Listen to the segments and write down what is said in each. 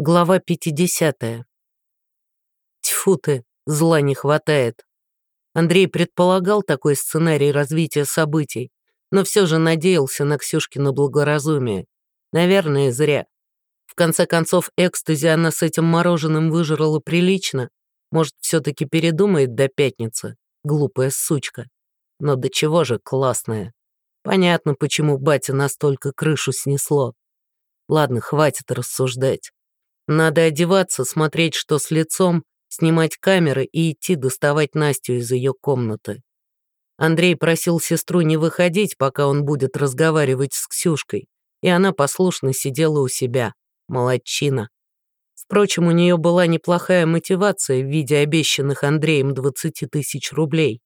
Глава 50. Тьфу ты, зла не хватает. Андрей предполагал такой сценарий развития событий, но все же надеялся на Ксюшкино благоразумие. Наверное, зря. В конце концов, экстази она с этим мороженым выжрала прилично. Может, все-таки передумает до пятницы. Глупая сучка. Но до чего же классная. Понятно, почему батя настолько крышу снесло. Ладно, хватит рассуждать. Надо одеваться, смотреть, что с лицом, снимать камеры и идти доставать Настю из ее комнаты. Андрей просил сестру не выходить, пока он будет разговаривать с Ксюшкой, и она послушно сидела у себя. Молодчина. Впрочем, у нее была неплохая мотивация в виде обещанных Андреем 20 тысяч рублей.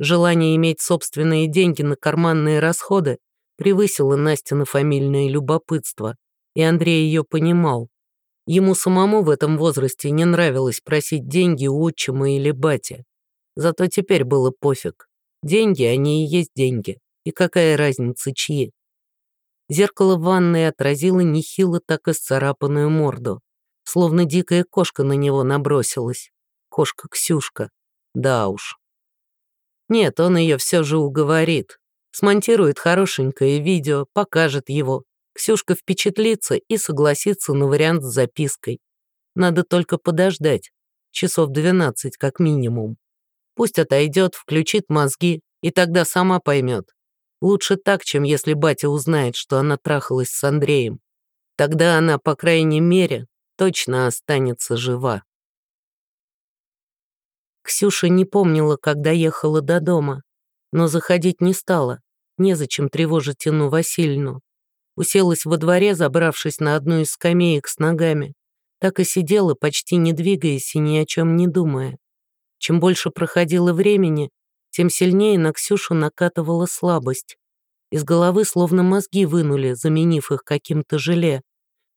Желание иметь собственные деньги на карманные расходы превысило Настя фамильное любопытство, и Андрей ее понимал. Ему самому в этом возрасте не нравилось просить деньги у отчима или бати. Зато теперь было пофиг. Деньги, они и есть деньги. И какая разница, чьи? Зеркало в ванной отразило нехило так исцарапанную морду. Словно дикая кошка на него набросилась. Кошка Ксюшка. Да уж. Нет, он ее все же уговорит. Смонтирует хорошенькое видео, покажет его, Ксюшка впечатлится и согласится на вариант с запиской. Надо только подождать, часов 12 как минимум. Пусть отойдет, включит мозги, и тогда сама поймет. Лучше так, чем если батя узнает, что она трахалась с Андреем. Тогда она, по крайней мере, точно останется жива. Ксюша не помнила, когда ехала до дома, но заходить не стала. Незачем тревожить Инну Васильевну. Уселась во дворе, забравшись на одну из скамеек с ногами. Так и сидела, почти не двигаясь и ни о чем не думая. Чем больше проходило времени, тем сильнее на Ксюшу накатывала слабость. Из головы словно мозги вынули, заменив их каким-то желе.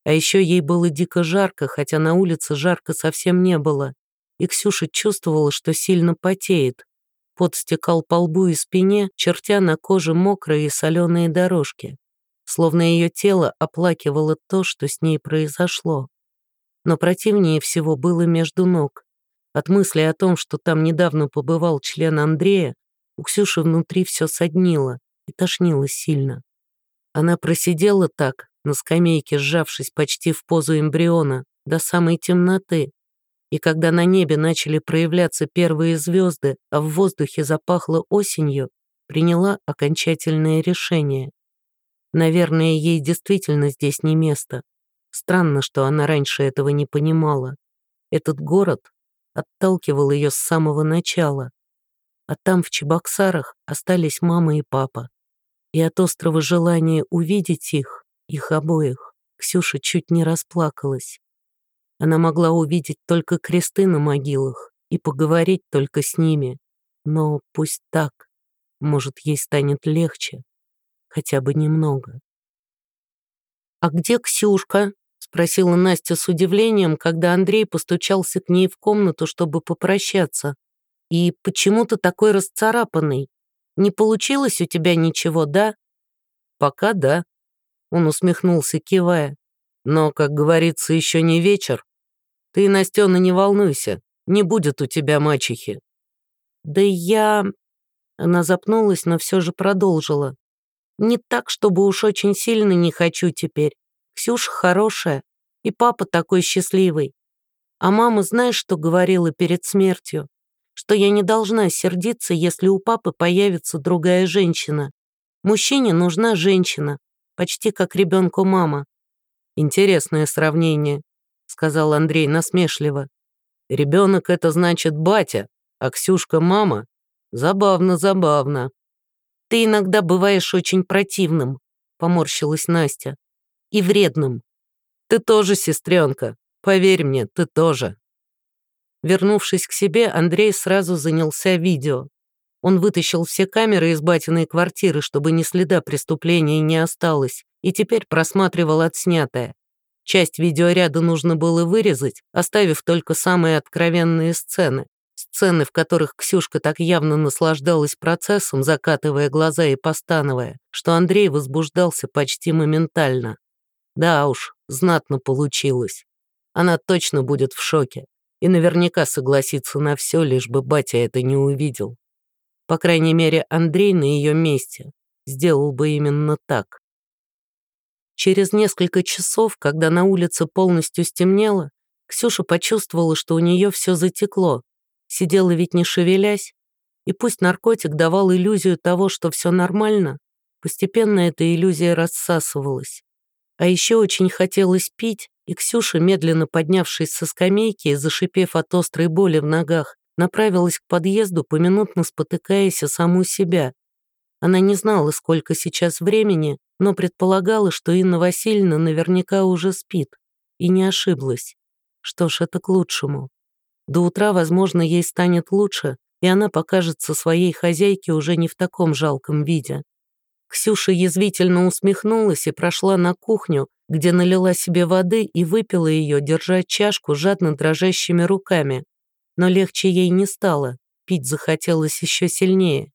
А еще ей было дико жарко, хотя на улице жарко совсем не было. И Ксюша чувствовала, что сильно потеет. Пот стекал по лбу и спине, чертя на коже мокрые и соленые дорожки словно ее тело оплакивало то, что с ней произошло. Но противнее всего было между ног. От мысли о том, что там недавно побывал член Андрея, у Ксюши внутри все соднило и тошнило сильно. Она просидела так, на скамейке, сжавшись почти в позу эмбриона, до самой темноты, и когда на небе начали проявляться первые звезды, а в воздухе запахло осенью, приняла окончательное решение. Наверное, ей действительно здесь не место. Странно, что она раньше этого не понимала. Этот город отталкивал ее с самого начала. А там, в Чебоксарах, остались мама и папа. И от острого желания увидеть их, их обоих, Ксюша чуть не расплакалась. Она могла увидеть только кресты на могилах и поговорить только с ними. Но пусть так. Может, ей станет легче хотя бы немного. «А где Ксюшка?» — спросила Настя с удивлением, когда Андрей постучался к ней в комнату, чтобы попрощаться. «И почему ты такой расцарапанный? Не получилось у тебя ничего, да?» «Пока да», — он усмехнулся, кивая. «Но, как говорится, еще не вечер. Ты, Настена, не волнуйся, не будет у тебя мачехи». «Да я...» Она запнулась, но все же продолжила. Не так, чтобы уж очень сильно не хочу теперь. Ксюша хорошая, и папа такой счастливый. А мама знаешь, что говорила перед смертью? Что я не должна сердиться, если у папы появится другая женщина. Мужчине нужна женщина, почти как ребенку мама. Интересное сравнение, сказал Андрей насмешливо. Ребенок это значит батя, а Ксюшка мама. Забавно, забавно. «Ты иногда бываешь очень противным», — поморщилась Настя. «И вредным». «Ты тоже, сестренка. Поверь мне, ты тоже». Вернувшись к себе, Андрей сразу занялся видео. Он вытащил все камеры из батиной квартиры, чтобы ни следа преступления не осталось, и теперь просматривал отснятое. Часть видеоряда нужно было вырезать, оставив только самые откровенные сцены. Сцены, в которых Ксюшка так явно наслаждалась процессом, закатывая глаза и постановая, что Андрей возбуждался почти моментально. Да уж, знатно получилось. Она точно будет в шоке и наверняка согласится на все, лишь бы батя это не увидел. По крайней мере, Андрей на ее месте сделал бы именно так. Через несколько часов, когда на улице полностью стемнело, Ксюша почувствовала, что у нее все затекло. Сидела ведь не шевелясь, и пусть наркотик давал иллюзию того, что все нормально, постепенно эта иллюзия рассасывалась. А еще очень хотелось пить, и Ксюша, медленно поднявшись со скамейки и зашипев от острой боли в ногах, направилась к подъезду, поминутно спотыкаясь о саму себя. Она не знала, сколько сейчас времени, но предполагала, что Инна Васильевна наверняка уже спит, и не ошиблась. Что ж, это к лучшему. До утра, возможно, ей станет лучше, и она покажется своей хозяйке уже не в таком жалком виде. Ксюша язвительно усмехнулась и прошла на кухню, где налила себе воды и выпила ее, держа чашку жадно дрожащими руками. Но легче ей не стало, пить захотелось еще сильнее.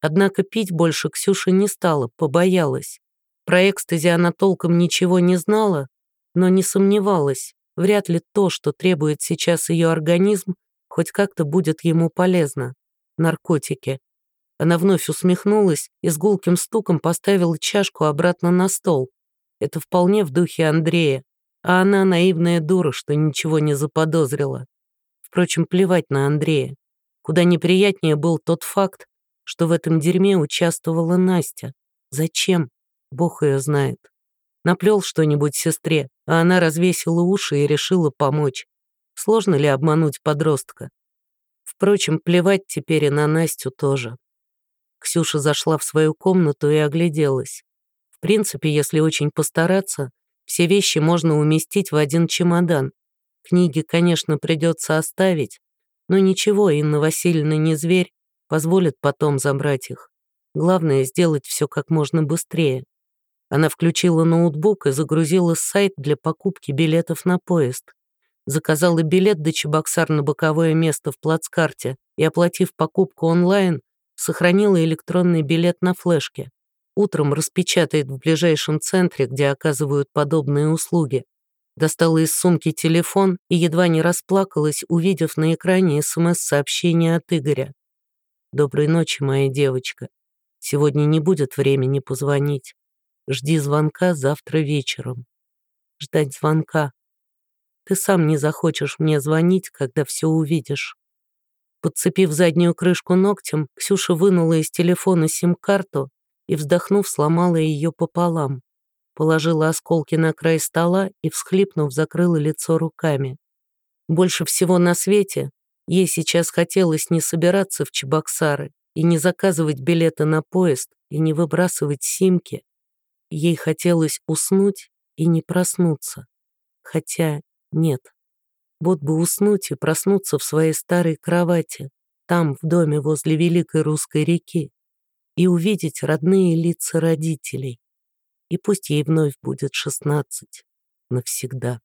Однако пить больше Ксюша не стала, побоялась. Про экстази она толком ничего не знала, но не сомневалась. Вряд ли то, что требует сейчас ее организм, хоть как-то будет ему полезно. Наркотики. Она вновь усмехнулась и с гулким стуком поставила чашку обратно на стол. Это вполне в духе Андрея, а она наивная дура, что ничего не заподозрила. Впрочем, плевать на Андрея. Куда неприятнее был тот факт, что в этом дерьме участвовала Настя. Зачем? Бог ее знает. Наплел что-нибудь сестре, а она развесила уши и решила помочь. Сложно ли обмануть подростка? Впрочем, плевать теперь и на Настю тоже. Ксюша зашла в свою комнату и огляделась. В принципе, если очень постараться, все вещи можно уместить в один чемодан. Книги, конечно, придется оставить, но ничего, Инна Васильевна не зверь, позволит потом забрать их. Главное, сделать все как можно быстрее. Она включила ноутбук и загрузила сайт для покупки билетов на поезд. Заказала билет до Чебоксар на боковое место в плацкарте и, оплатив покупку онлайн, сохранила электронный билет на флешке. Утром распечатает в ближайшем центре, где оказывают подобные услуги. Достала из сумки телефон и едва не расплакалась, увидев на экране СМС-сообщение от Игоря. «Доброй ночи, моя девочка. Сегодня не будет времени позвонить. Жди звонка завтра вечером. Ждать звонка. Ты сам не захочешь мне звонить, когда все увидишь. Подцепив заднюю крышку ногтем, Ксюша вынула из телефона сим-карту и, вздохнув, сломала ее пополам. Положила осколки на край стола и, всхлипнув, закрыла лицо руками. Больше всего на свете ей сейчас хотелось не собираться в Чебоксары и не заказывать билеты на поезд и не выбрасывать симки, Ей хотелось уснуть и не проснуться. Хотя нет. Вот бы уснуть и проснуться в своей старой кровати, там, в доме возле Великой Русской реки, и увидеть родные лица родителей. И пусть ей вновь будет шестнадцать навсегда.